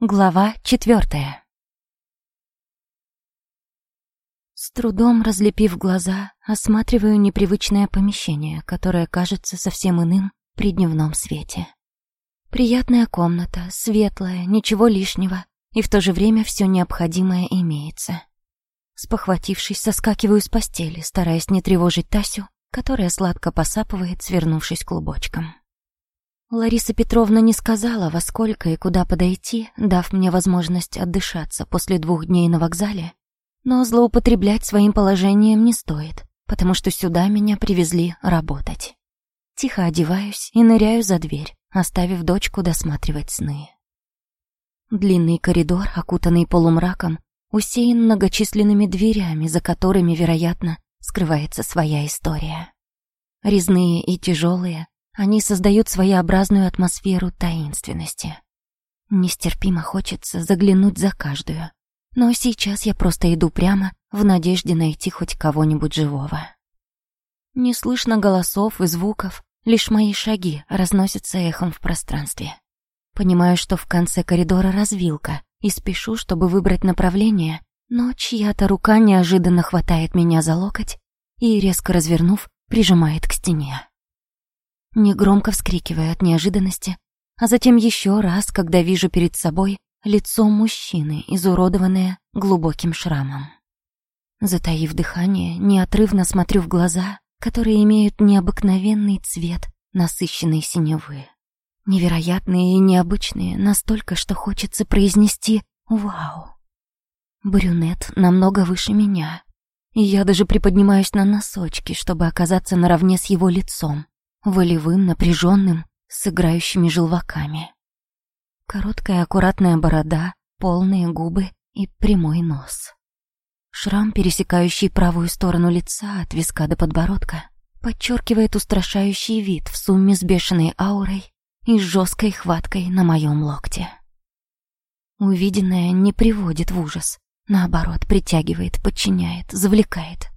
Глава четвертая. С трудом разлепив глаза, осматриваю непривычное помещение, которое кажется совсем иным при дневном свете. Приятная комната, светлая, ничего лишнего, и в то же время все необходимое имеется. Спохватившись, соскакиваю с постели, стараясь не тревожить Тасю, которая сладко посапывает, свернувшись клубочком. Лариса Петровна не сказала, во сколько и куда подойти, дав мне возможность отдышаться после двух дней на вокзале, но злоупотреблять своим положением не стоит, потому что сюда меня привезли работать. Тихо одеваюсь и ныряю за дверь, оставив дочку досматривать сны. Длинный коридор, окутанный полумраком, усеян многочисленными дверями, за которыми, вероятно, скрывается своя история. Резные и тяжелые, они создают своеобразную атмосферу таинственности. Нестерпимо хочется заглянуть за каждую. Но сейчас я просто иду прямо в надежде найти хоть кого-нибудь живого. Не слышно голосов и звуков, лишь мои шаги разносятся эхом в пространстве. Понимаю, что в конце коридора развилка, и спешу, чтобы выбрать направление, но чья-то рука неожиданно хватает меня за локоть и, резко развернув, прижимает к стене негромко вскрикивая от неожиданности, а затем еще раз, когда вижу перед собой лицо мужчины, изуродованное глубоким шрамом. Затаив дыхание, неотрывно смотрю в глаза, которые имеют необыкновенный цвет насыщенной синевы. Невероятные и необычные, настолько, что хочется произнести «Вау!». Брюнет намного выше меня, и я даже приподнимаюсь на носочки, чтобы оказаться наравне с его лицом, волевым, напряженным, с играющими желваками. Короткая аккуратная борода, полные губы и прямой нос. Шрам, пересекающий правую сторону лица от виска до подбородка, подчеркивает устрашающий вид в сумме с бешеной аурой и жесткой хваткой на моем локте. Увиденное не приводит в ужас, наоборот, притягивает, подчиняет, завлекает.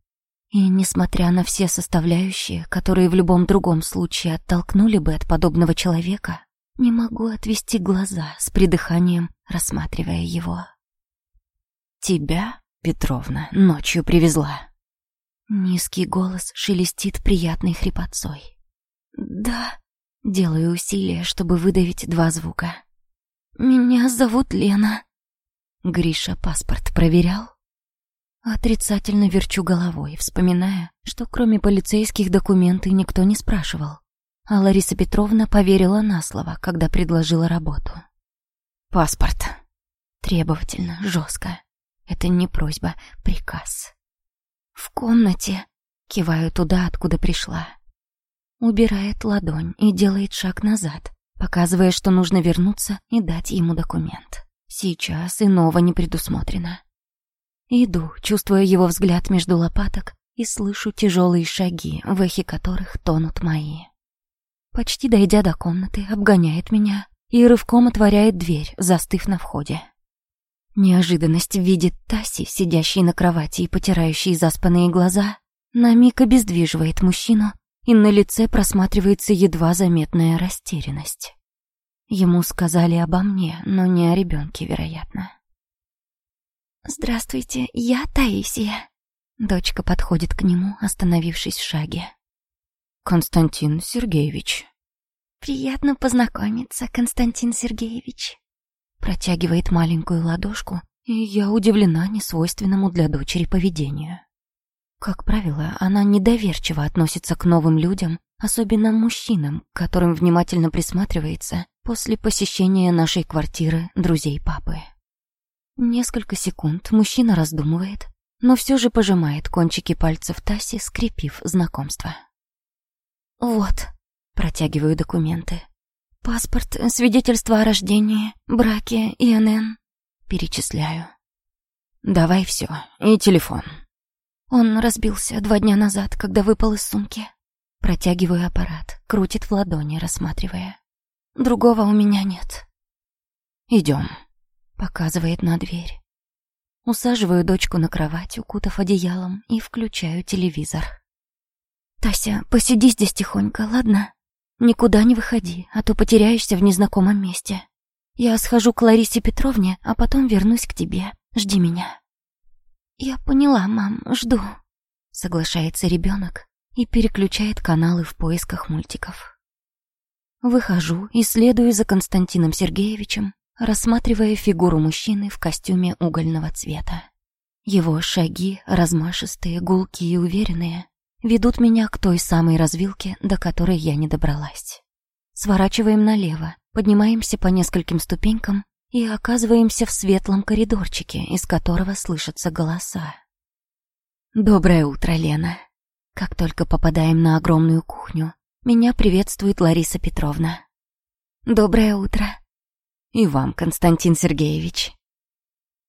И несмотря на все составляющие, которые в любом другом случае оттолкнули бы от подобного человека, не могу отвести глаза с придыханием, рассматривая его. «Тебя, Петровна, ночью привезла». Низкий голос шелестит приятной хрипотцой. «Да», — делаю усилия, чтобы выдавить два звука. «Меня зовут Лена». Гриша паспорт проверял? Отрицательно верчу головой, вспоминая, что кроме полицейских документы никто не спрашивал. А Лариса Петровна поверила на слово, когда предложила работу. «Паспорт». Требовательно, жестко. Это не просьба, приказ. «В комнате», — киваю туда, откуда пришла. Убирает ладонь и делает шаг назад, показывая, что нужно вернуться и дать ему документ. Сейчас иного не предусмотрено. Иду, чувствуя его взгляд между лопаток и слышу тяжелые шаги, в эхе которых тонут мои. Почти дойдя до комнаты, обгоняет меня и рывком отворяет дверь, застыв на входе. Неожиданность видит Таси, сидящей на кровати и потирающей заспанные глаза, на миг обездвиживает мужчину, и на лице просматривается едва заметная растерянность. Ему сказали обо мне, но не о ребенке, вероятно. «Здравствуйте, я Таисия». Дочка подходит к нему, остановившись в шаге. «Константин Сергеевич». «Приятно познакомиться, Константин Сергеевич». Протягивает маленькую ладошку, и я удивлена несвойственному для дочери поведению. Как правило, она недоверчиво относится к новым людям, особенно мужчинам, которым внимательно присматривается после посещения нашей квартиры друзей папы. Несколько секунд мужчина раздумывает, но все же пожимает кончики пальцев Таси, скрепив знакомство. «Вот», — протягиваю документы. «Паспорт, свидетельство о рождении, браке, ИНН». Перечисляю. «Давай все, и телефон». Он разбился два дня назад, когда выпал из сумки. Протягиваю аппарат, крутит в ладони, рассматривая. Другого у меня нет. Идем. Показывает на дверь. Усаживаю дочку на кровать, укутав одеялом, и включаю телевизор. «Тася, посиди здесь тихонько, ладно? Никуда не выходи, а то потеряешься в незнакомом месте». Я схожу к Ларисе Петровне, а потом вернусь к тебе. Жди меня». «Я поняла, мам, жду», — соглашается ребенок и переключает каналы в поисках мультиков. Выхожу и следую за Константином Сергеевичем, рассматривая фигуру мужчины в костюме угольного цвета. Его шаги, размашистые, гулкие и уверенные, ведут меня к той самой развилке, до которой я не добралась. Сворачиваем налево, поднимаемся по нескольким ступенькам и оказываемся в светлом коридорчике, из которого слышатся голоса. «Доброе утро, Лена!» Как только попадаем на огромную кухню, меня приветствует Лариса Петровна. «Доброе утро!» «И вам, Константин Сергеевич!»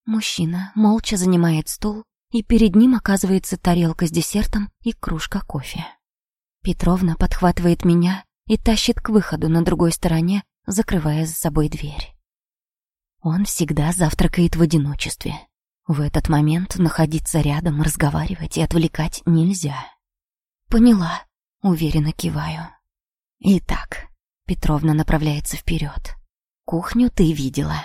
Мужчина молча занимает стул, и перед ним оказывается тарелка с десертом и кружка кофе. Петровна подхватывает меня и тащит к выходу на другой стороне, закрывая за собой дверь. Он всегда завтракает в одиночестве. В этот момент находиться рядом, разговаривать и отвлекать нельзя. «Поняла», — уверенно киваю. «Итак», — Петровна направляется вперед. «Кухню ты видела.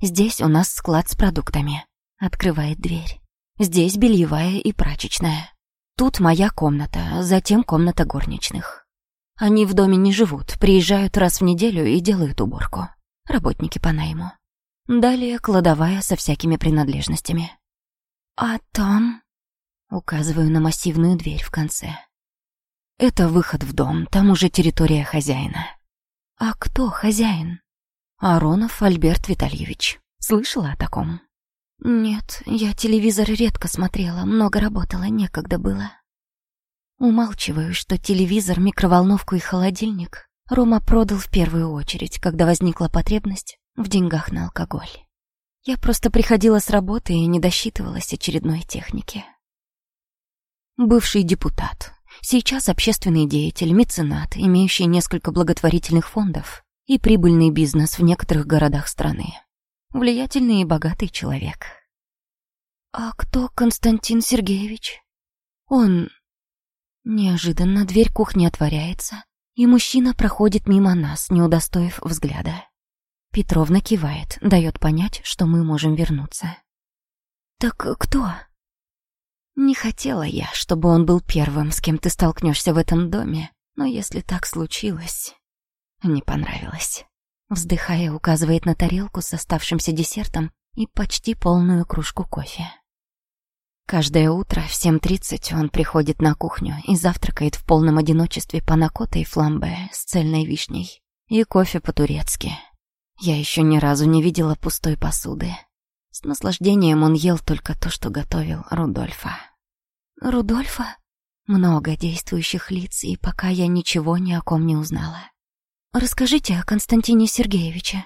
Здесь у нас склад с продуктами. Открывает дверь. Здесь бельевая и прачечная. Тут моя комната, затем комната горничных. Они в доме не живут, приезжают раз в неделю и делают уборку. Работники по найму. Далее кладовая со всякими принадлежностями. А там... Указываю на массивную дверь в конце. Это выход в дом, там уже территория хозяина. А кто хозяин? Аронов Альберт Витальевич. Слышала о таком? Нет, я телевизор редко смотрела, много работала, некогда было. Умалчиваю, что телевизор, микроволновку и холодильник Рома продал в первую очередь, когда возникла потребность в деньгах на алкоголь. Я просто приходила с работы и не досчитывалась очередной техники. Бывший депутат, сейчас общественный деятель, меценат, имеющий несколько благотворительных фондов, и прибыльный бизнес в некоторых городах страны. Влиятельный и богатый человек. «А кто Константин Сергеевич?» «Он...» Неожиданно дверь кухни отворяется, и мужчина проходит мимо нас, не удостоив взгляда. Петровна кивает, дает понять, что мы можем вернуться. «Так кто?» Не хотела я, чтобы он был первым, с кем ты столкнешься в этом доме, но если так случилось... Не понравилось. Вздыхая, указывает на тарелку с оставшимся десертом и почти полную кружку кофе. Каждое утро в 7.30 он приходит на кухню и завтракает в полном одиночестве панакота и фламбе с цельной вишней и кофе по-турецки. Я еще ни разу не видела пустой посуды. С наслаждением он ел только то, что готовил Рудольфа. Рудольфа? Много действующих лиц, и пока я ничего ни о ком не узнала. Расскажите о Константине Сергеевиче.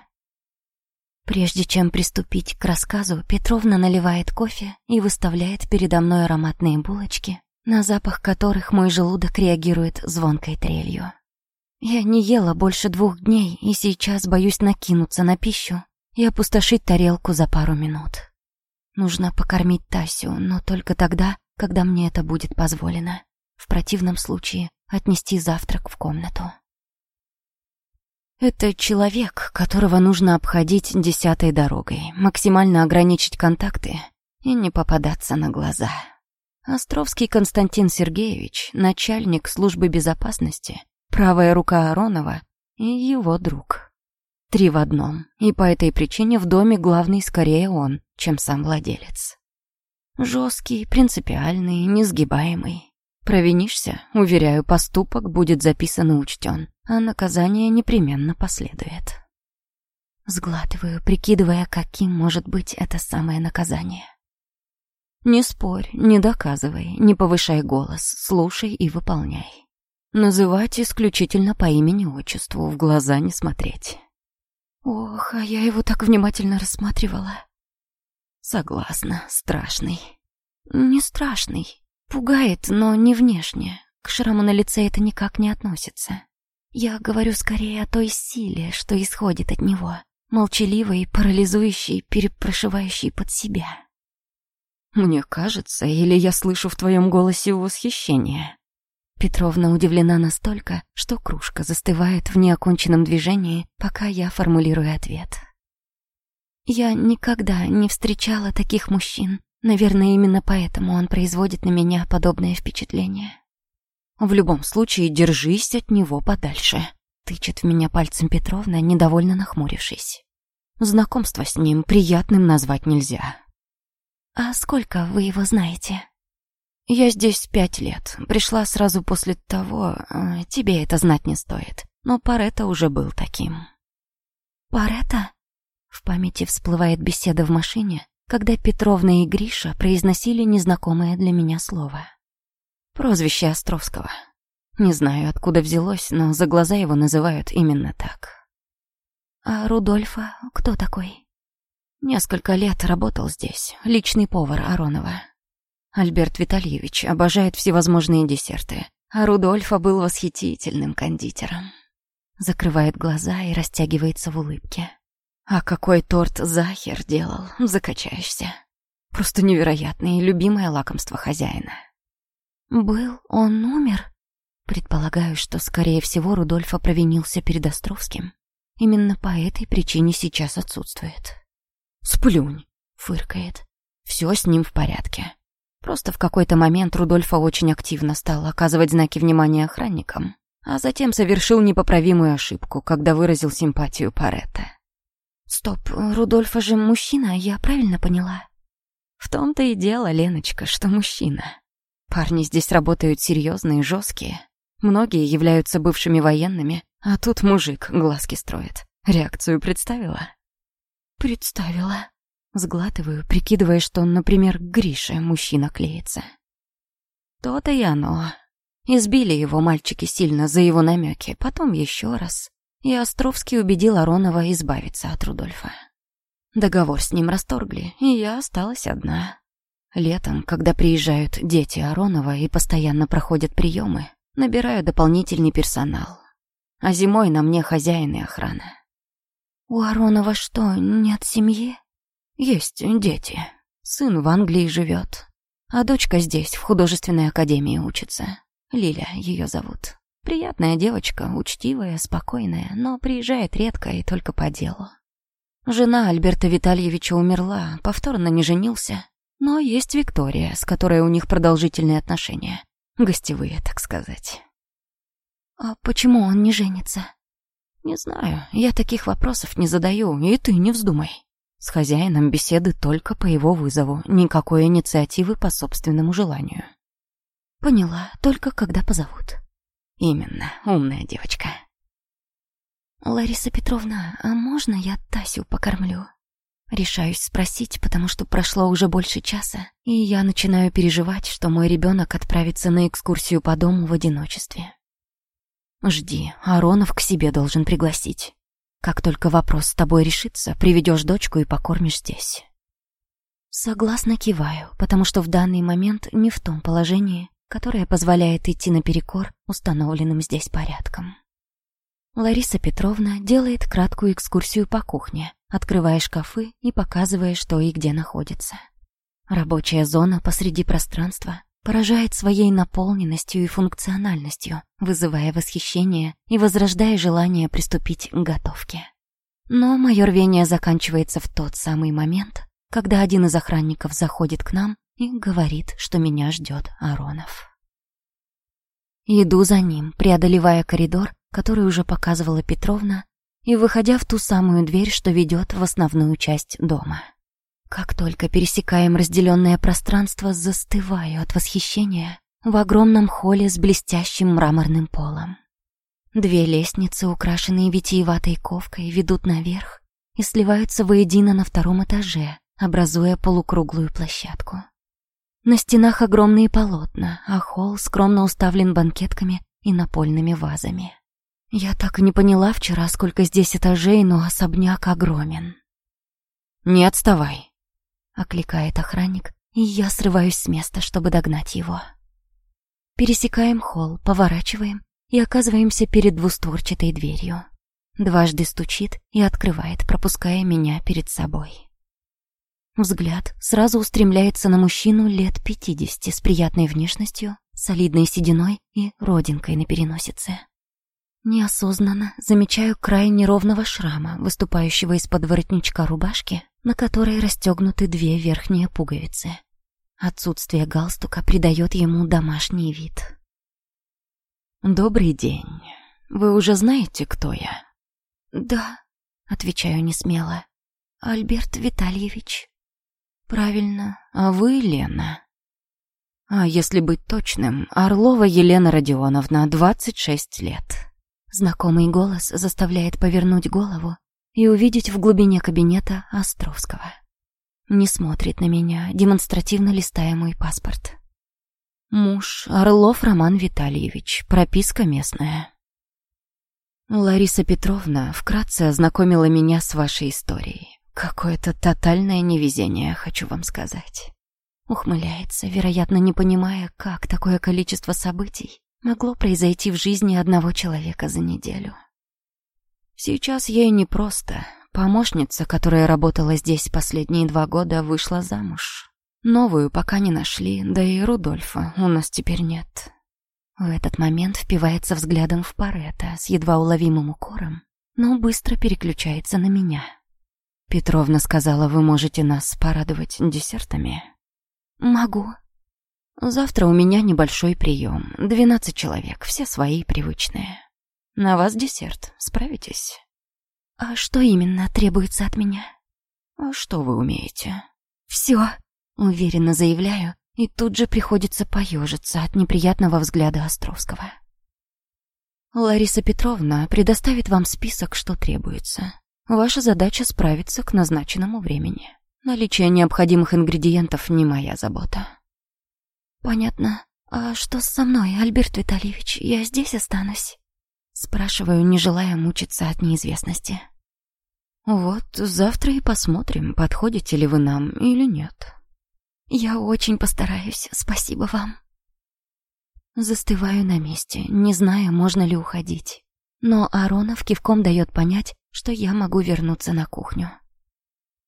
Прежде чем приступить к рассказу, Петровна наливает кофе и выставляет передо мной ароматные булочки, на запах которых мой желудок реагирует звонкой трелью. Я не ела больше двух дней и сейчас боюсь накинуться на пищу и опустошить тарелку за пару минут. Нужно покормить Тасю, но только тогда, когда мне это будет позволено. В противном случае отнести завтрак в комнату. Это человек, которого нужно обходить десятой дорогой, максимально ограничить контакты и не попадаться на глаза. Островский Константин Сергеевич, начальник службы безопасности, правая рука Аронова и его друг. Три в одном, и по этой причине в доме главный скорее он, чем сам владелец. Жесткий, принципиальный, несгибаемый. Провинишься, уверяю, поступок будет записан и учтен а наказание непременно последует. Сглатываю, прикидывая, каким может быть это самое наказание. Не спорь, не доказывай, не повышай голос, слушай и выполняй. Называть исключительно по имени-отчеству, в глаза не смотреть. Ох, а я его так внимательно рассматривала. Согласна, страшный. Не страшный. Пугает, но не внешне. К шраму на лице это никак не относится. Я говорю скорее о той силе, что исходит от него, молчаливой, парализующей, перепрошивающей под себя. «Мне кажется, или я слышу в твоем голосе восхищение?» Петровна удивлена настолько, что кружка застывает в неоконченном движении, пока я формулирую ответ. Я никогда не встречала таких мужчин. Наверное, именно поэтому он производит на меня подобное впечатление. В любом случае, держись от него подальше. Тычет в меня пальцем Петровна, недовольно нахмурившись. Знакомство с ним приятным назвать нельзя. «А сколько вы его знаете?» «Я здесь пять лет. Пришла сразу после того... Э, тебе это знать не стоит. Но Паретта уже был таким». «Паретта?» В памяти всплывает беседа в машине, когда Петровна и Гриша произносили незнакомое для меня слово. Прозвище Островского. Не знаю, откуда взялось, но за глаза его называют именно так. А Рудольфа кто такой? Несколько лет работал здесь, личный повар Аронова. Альберт Витальевич обожает всевозможные десерты, а Рудольфа был восхитительным кондитером. Закрывает глаза и растягивается в улыбке. А какой торт Захер делал, закачаешься. Просто невероятное и любимое лакомство хозяина. Был, он умер? Предполагаю, что, скорее всего, Рудольфа провинился перед Островским. Именно по этой причине сейчас отсутствует. «Сплюнь!» — фыркает. «Все с ним в порядке. Просто в какой-то момент Рудольфа очень активно стал оказывать знаки внимания охранникам, а затем совершил непоправимую ошибку, когда выразил симпатию Паретта. Стоп, Рудольфа же мужчина, я правильно поняла? В том-то и дело, Леночка, что мужчина. Парни здесь работают серьезные, жесткие. Многие являются бывшими военными, а тут мужик глазки строит. Реакцию представила? Представила. Сглатываю, прикидывая, что например, к Грише мужчина клеится. То-то и оно. Избили его мальчики сильно за его намеки, потом еще раз и Островский убедил Аронова избавиться от Рудольфа. Договор с ним расторгли, и я осталась одна. Летом, когда приезжают дети Аронова и постоянно проходят приемы, набираю дополнительный персонал. А зимой на мне хозяин и охрана. «У Аронова что, нет семьи?» «Есть дети. Сын в Англии живет, а дочка здесь, в художественной академии учится. Лиля ее зовут. Приятная девочка, учтивая, спокойная, но приезжает редко и только по делу. Жена Альберта Витальевича умерла, повторно не женился, но есть Виктория, с которой у них продолжительные отношения. Гостевые, так сказать. А почему он не женится? Не знаю, я таких вопросов не задаю, и ты не вздумай. С хозяином беседы только по его вызову, никакой инициативы по собственному желанию. Поняла, только когда позовут. Именно, умная девочка. Лариса Петровна, а можно я Тасю покормлю? Решаюсь спросить, потому что прошло уже больше часа, и я начинаю переживать, что мой ребенок отправится на экскурсию по дому в одиночестве. Жди, Аронов к себе должен пригласить. Как только вопрос с тобой решится, приведешь дочку и покормишь здесь. Согласно киваю, потому что в данный момент не в том положении, которая позволяет идти наперекор установленным здесь порядкам. Лариса Петровна делает краткую экскурсию по кухне, открывая шкафы и показывая, что и где находится. Рабочая зона посреди пространства поражает своей наполненностью и функциональностью, вызывая восхищение и возрождая желание приступить к готовке. Но мое рвение заканчивается в тот самый момент, когда один из охранников заходит к нам и говорит, что меня ждет Аронов. Иду за ним, преодолевая коридор, который уже показывала Петровна, и выходя в ту самую дверь, что ведет в основную часть дома. Как только пересекаем разделенное пространство, застываю от восхищения в огромном холле с блестящим мраморным полом. Две лестницы, украшенные витиеватой ковкой, ведут наверх и сливаются воедино на втором этаже, образуя полукруглую площадку. На стенах огромные полотна, а холл скромно уставлен банкетками и напольными вазами. Я так и не поняла вчера, сколько здесь этажей, но особняк огромен. «Не отставай», — окликает охранник, и я срываюсь с места, чтобы догнать его. Пересекаем холл, поворачиваем и оказываемся перед двустворчатой дверью. Дважды стучит и открывает, пропуская меня перед собой. Взгляд сразу устремляется на мужчину лет пятидесяти с приятной внешностью, солидной сединой и родинкой на переносице. Неосознанно замечаю край неровного шрама, выступающего из-под воротничка рубашки, на которой расстегнуты две верхние пуговицы. Отсутствие галстука придает ему домашний вид. «Добрый день. Вы уже знаете, кто я?» «Да», — отвечаю несмело. «Альберт Витальевич». «Правильно. А вы Лена?» «А если быть точным, Орлова Елена Родионовна, 26 лет». Знакомый голос заставляет повернуть голову и увидеть в глубине кабинета Островского. Не смотрит на меня, демонстративно листая мой паспорт. Муж Орлов Роман Витальевич, прописка местная. Лариса Петровна вкратце ознакомила меня с вашей историей. Какое-то тотальное невезение, хочу вам сказать. Ухмыляется, вероятно, не понимая, как такое количество событий могло произойти в жизни одного человека за неделю. Сейчас ей непросто. Помощница, которая работала здесь последние два года, вышла замуж. Новую пока не нашли, да и Рудольфа у нас теперь нет. В этот момент впивается взглядом в Парета с едва уловимым укором, но быстро переключается на меня. Петровна сказала, вы можете нас порадовать десертами. Могу, Завтра у меня небольшой прием. Двенадцать человек, все свои, привычные. На вас десерт. Справитесь? А что именно требуется от меня? А что вы умеете? Все, уверенно заявляю, и тут же приходится поежиться от неприятного взгляда Островского. Лариса Петровна предоставит вам список, что требуется. Ваша задача справиться к назначенному времени. Наличие необходимых ингредиентов не моя забота. «Понятно. А что со мной, Альберт Витальевич? Я здесь останусь?» Спрашиваю, не желая мучиться от неизвестности. «Вот завтра и посмотрим, подходите ли вы нам или нет». «Я очень постараюсь, спасибо вам». Застываю на месте, не зная, можно ли уходить. Но Аронов кивком дает понять, что я могу вернуться на кухню.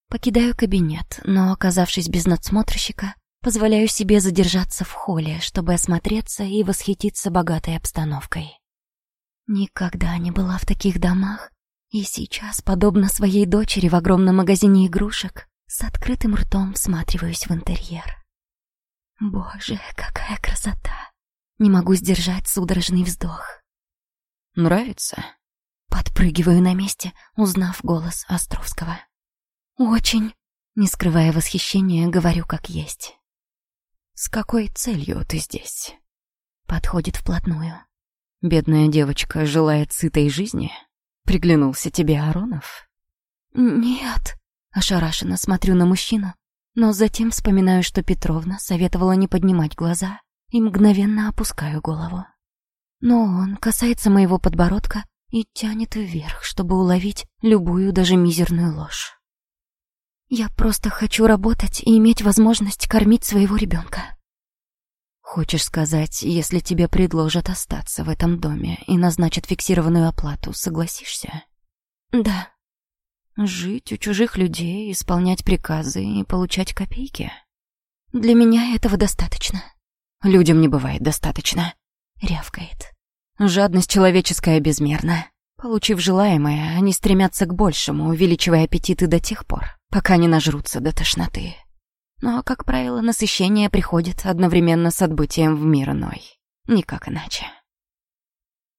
Покидаю кабинет, но, оказавшись без надсмотрщика, Позволяю себе задержаться в холле, чтобы осмотреться и восхититься богатой обстановкой. Никогда не была в таких домах, и сейчас, подобно своей дочери в огромном магазине игрушек, с открытым ртом всматриваюсь в интерьер. Боже, какая красота! Не могу сдержать судорожный вздох. «Нравится?» Подпрыгиваю на месте, узнав голос Островского. «Очень!» Не скрывая восхищения, говорю как есть. «С какой целью ты здесь?» Подходит вплотную. «Бедная девочка желает сытой жизни? Приглянулся тебе Аронов?» «Нет», — ошарашенно смотрю на мужчину, но затем вспоминаю, что Петровна советовала не поднимать глаза, и мгновенно опускаю голову. Но он касается моего подбородка и тянет вверх, чтобы уловить любую, даже мизерную ложь. Я просто хочу работать и иметь возможность кормить своего ребенка. Хочешь сказать, если тебе предложат остаться в этом доме и назначат фиксированную оплату, согласишься? Да. Жить у чужих людей, исполнять приказы и получать копейки? Для меня этого достаточно. Людям не бывает достаточно. Рявкает. Жадность человеческая безмерна. Получив желаемое, они стремятся к большему, увеличивая аппетиты до тех пор, пока не нажрутся до тошноты. Но, как правило, насыщение приходит одновременно с отбытием в мир иной. Никак иначе.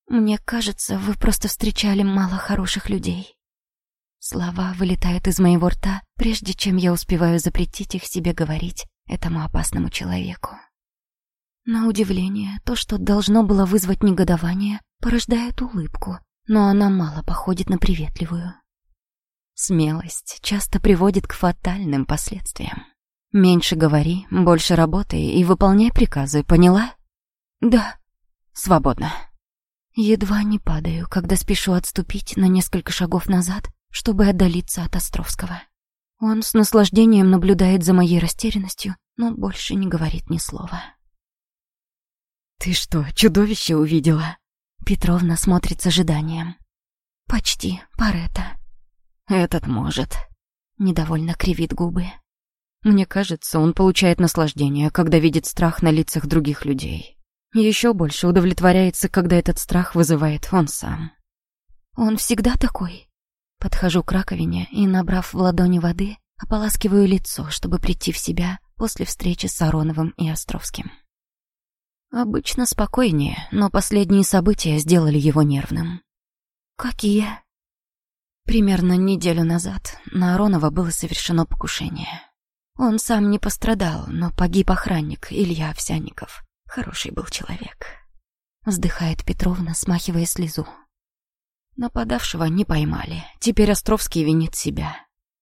Мне кажется, вы просто встречали мало хороших людей. Слова вылетают из моего рта, прежде чем я успеваю запретить их себе говорить этому опасному человеку. На удивление, то, что должно было вызвать негодование, порождает улыбку, но она мало походит на приветливую. Смелость часто приводит к фатальным последствиям. Меньше говори, больше работай и выполняй приказы, поняла? Да. Свободно. Едва не падаю, когда спешу отступить на несколько шагов назад, чтобы отдалиться от Островского. Он с наслаждением наблюдает за моей растерянностью, но больше не говорит ни слова. «Ты что, чудовище увидела?» Петровна смотрит с ожиданием. «Почти, Парета. Этот может. Недовольно кривит губы. Мне кажется, он получает наслаждение, когда видит страх на лицах других людей. Еще больше удовлетворяется, когда этот страх вызывает он сам. Он всегда такой. Подхожу к раковине и, набрав в ладони воды, ополаскиваю лицо, чтобы прийти в себя после встречи с Ароновым и Островским. Обычно спокойнее, но последние события сделали его нервным. «Какие?» Примерно неделю назад на Аронова было совершено покушение. Он сам не пострадал, но погиб охранник Илья Овсянников. Хороший был человек. Вздыхает Петровна, смахивая слезу. Нападавшего не поймали. Теперь Островский винит себя.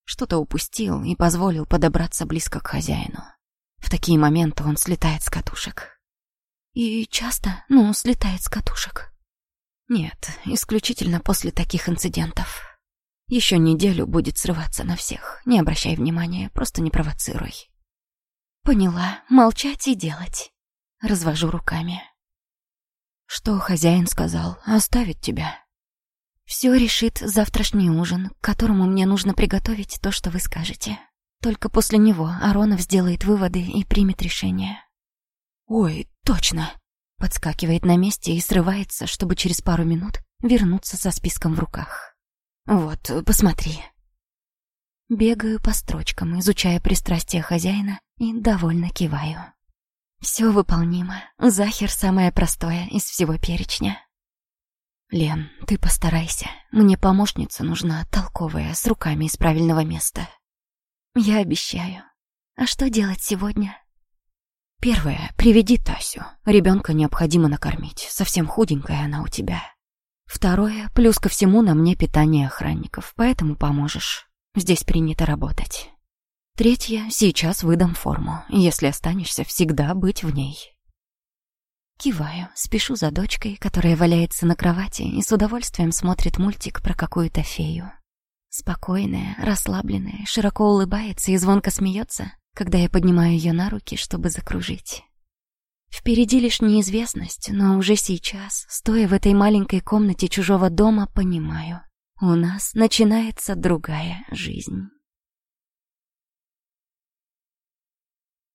Что-то упустил и позволил подобраться близко к хозяину. В такие моменты он слетает с катушек. И часто, ну, слетает с катушек. Нет, исключительно после таких инцидентов. Еще неделю будет срываться на всех. Не обращай внимания, просто не провоцируй. Поняла, молчать и делать. Развожу руками. Что хозяин сказал? Оставить тебя. Все решит завтрашний ужин, к которому мне нужно приготовить то, что вы скажете. Только после него Аронов сделает выводы и примет решение. Ой, точно. Подскакивает на месте и срывается, чтобы через пару минут вернуться со списком в руках. Вот, посмотри. Бегаю по строчкам, изучая пристрастия хозяина и довольно киваю. Все выполнимо. Захер самое простое из всего перечня. Лен, ты постарайся. Мне помощница нужна, толковая, с руками из правильного места. Я обещаю. А что делать сегодня? Первое, приведи Тасю. Ребенка необходимо накормить. Совсем худенькая она у тебя. Второе, плюс ко всему на мне питание охранников, поэтому поможешь. Здесь принято работать. Третье, сейчас выдам форму. Если останешься, всегда быть в ней. Киваю, спешу за дочкой, которая валяется на кровати и с удовольствием смотрит мультик про какую-то фею. Спокойная, расслабленная, широко улыбается и звонко смеется, когда я поднимаю ее на руки, чтобы закружить. Впереди лишь неизвестность, но уже сейчас, стоя в этой маленькой комнате чужого дома, понимаю, у нас начинается другая жизнь.